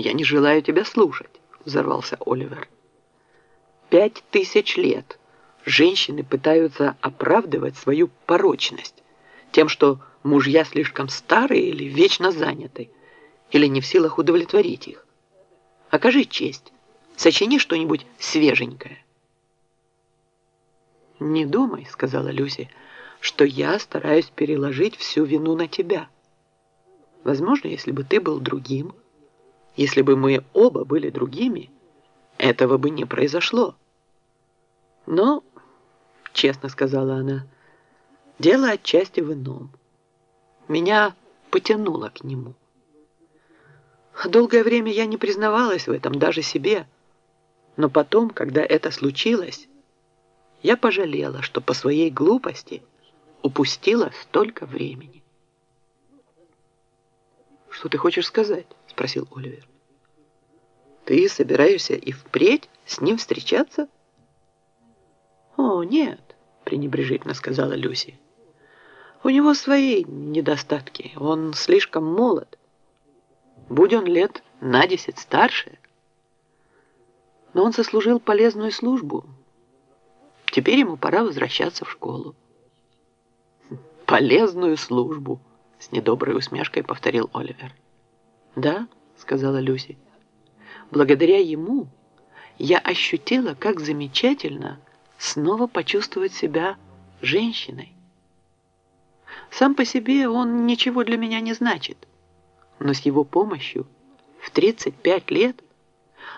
«Я не желаю тебя слушать», — взорвался Оливер. «Пять тысяч лет женщины пытаются оправдывать свою порочность тем, что мужья слишком старые или вечно заняты, или не в силах удовлетворить их. Окажи честь, сочини что-нибудь свеженькое». «Не думай», — сказала Люси, — «что я стараюсь переложить всю вину на тебя. Возможно, если бы ты был другим, если бы мы оба были другими, этого бы не произошло. Но, честно сказала она, дело отчасти в ином. Меня потянуло к нему. Долгое время я не признавалась в этом даже себе, но потом, когда это случилось, я пожалела, что по своей глупости упустила столько времени. «Что ты хочешь сказать?» – спросил Оливер. «Ты собираешься и впредь с ним встречаться?» «О, нет», – пренебрежительно сказала Люси. «У него свои недостатки. Он слишком молод. Будь он лет на десять старше. Но он сослужил полезную службу. Теперь ему пора возвращаться в школу». «Полезную службу», — с недоброй усмешкой повторил Оливер. «Да», — сказала Люси. «Благодаря ему я ощутила, как замечательно снова почувствовать себя женщиной. Сам по себе он ничего для меня не значит, но с его помощью в 35 лет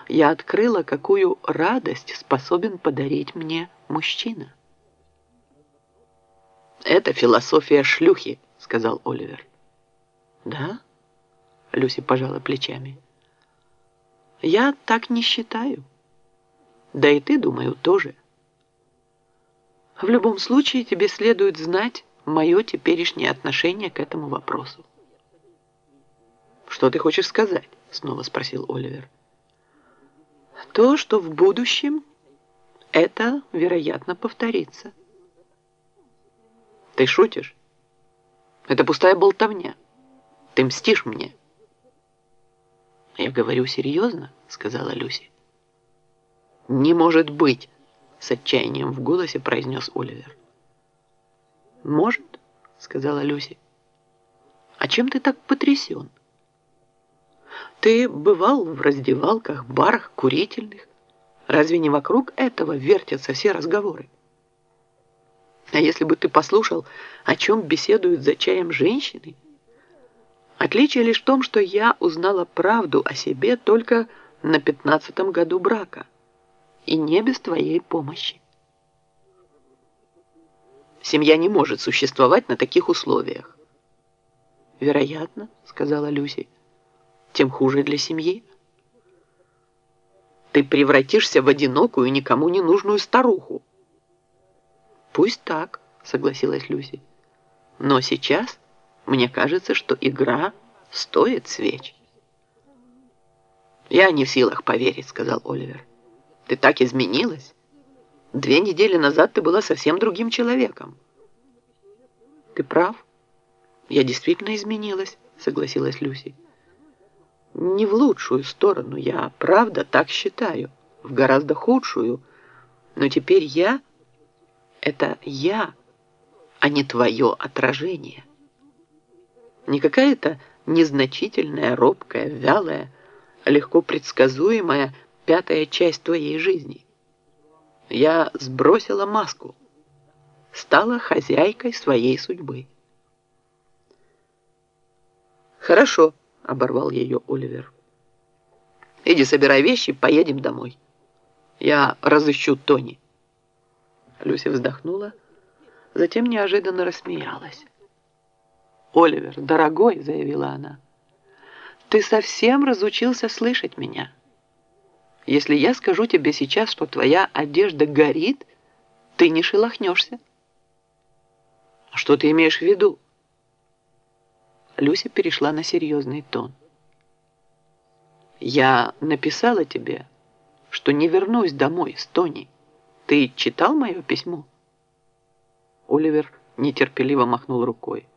я открыла, какую радость способен подарить мне мужчина». «Это философия шлюхи», — сказал Оливер. «Да?» — Люси пожала плечами. «Я так не считаю. Да и ты, думаю, тоже. В любом случае тебе следует знать мое теперешнее отношение к этому вопросу». «Что ты хочешь сказать?» — снова спросил Оливер. «То, что в будущем это, вероятно, повторится». Ты шутишь? Это пустая болтовня. Ты мстишь мне. Я говорю серьезно, сказала Люси. Не может быть, с отчаянием в голосе произнес Оливер. Может, сказала Люси. А чем ты так потрясен? Ты бывал в раздевалках, барах, курительных. Разве не вокруг этого вертятся все разговоры? А если бы ты послушал, о чем беседуют за чаем женщины? Отличие лишь в том, что я узнала правду о себе только на пятнадцатом году брака. И не без твоей помощи. Семья не может существовать на таких условиях. Вероятно, сказала Люси, тем хуже для семьи. Ты превратишься в одинокую, никому не нужную старуху. «Пусть так», — согласилась Люси. «Но сейчас мне кажется, что игра стоит свеч». «Я не в силах поверить», — сказал Оливер. «Ты так изменилась. Две недели назад ты была совсем другим человеком». «Ты прав. Я действительно изменилась», — согласилась Люси. «Не в лучшую сторону, я правда так считаю, в гораздо худшую. Но теперь я...» это я, а не твое отражение. Не какая-то незначительная, робкая, вялая, легко предсказуемая пятая часть твоей жизни. Я сбросила маску, стала хозяйкой своей судьбы. «Хорошо», — оборвал ее Оливер. «Иди собирай вещи, поедем домой. Я разыщу Тони». Люси вздохнула, затем неожиданно рассмеялась. «Оливер, дорогой», — заявила она, — «ты совсем разучился слышать меня. Если я скажу тебе сейчас, что твоя одежда горит, ты не шелохнешься». «А «Что ты имеешь в виду?» Люся перешла на серьезный тон. «Я написала тебе, что не вернусь домой с Тони. Ты читал мое письмо?» Оливер нетерпеливо махнул рукой.